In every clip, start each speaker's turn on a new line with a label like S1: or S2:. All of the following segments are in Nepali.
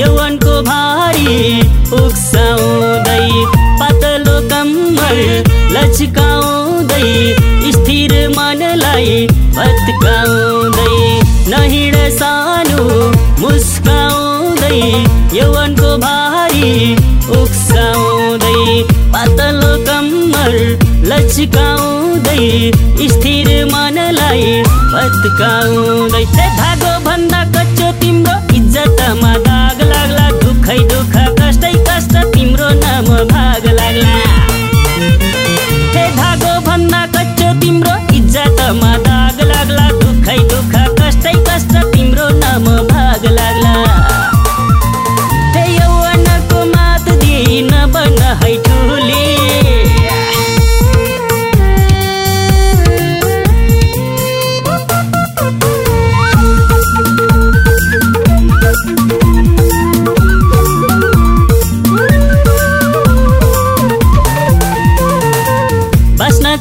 S1: यौवनको भारी उक्साउँदै पातलो कम्मर लचकाउँदै स्थिर मनलाई भत्काउँदै नहिड सानो मुस्काउँदै यौवनको भारी उक्साउँदै पातलो कम्मर लचकाउँदै स्थिर मनलाई भत्काउँदै। धागो भन्दा कच्चो तिम्रो इज्जतमा दाग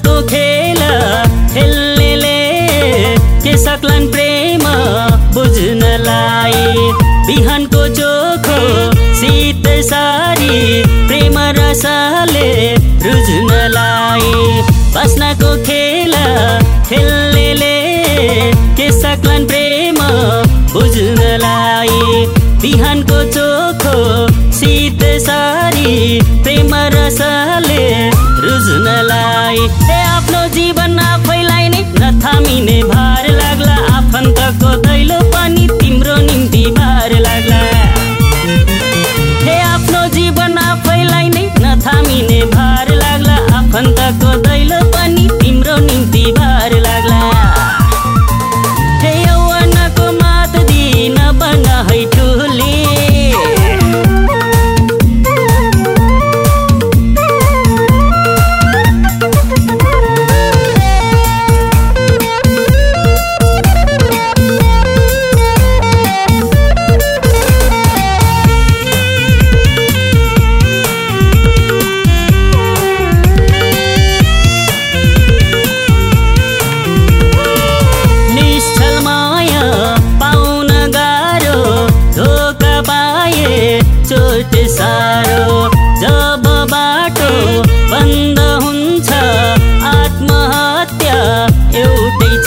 S1: बस्नको खेल खेल्नेले के सक्लान् प्रेम बुझ्नलाई बिहानको चोखो शीत सारी प्रेम रसले रुझ्नलाई बस्नको खेल खेल्नेले के सक्लान् प्रेम बुझ्नलाई बिहानको चोखो शीत सारी प्रेम रसले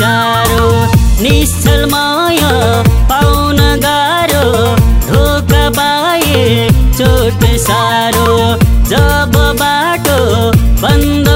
S1: टाढो निश्चल माया पाउन गाह्रो धोका पाए चोट सारो जब बाटो बन्द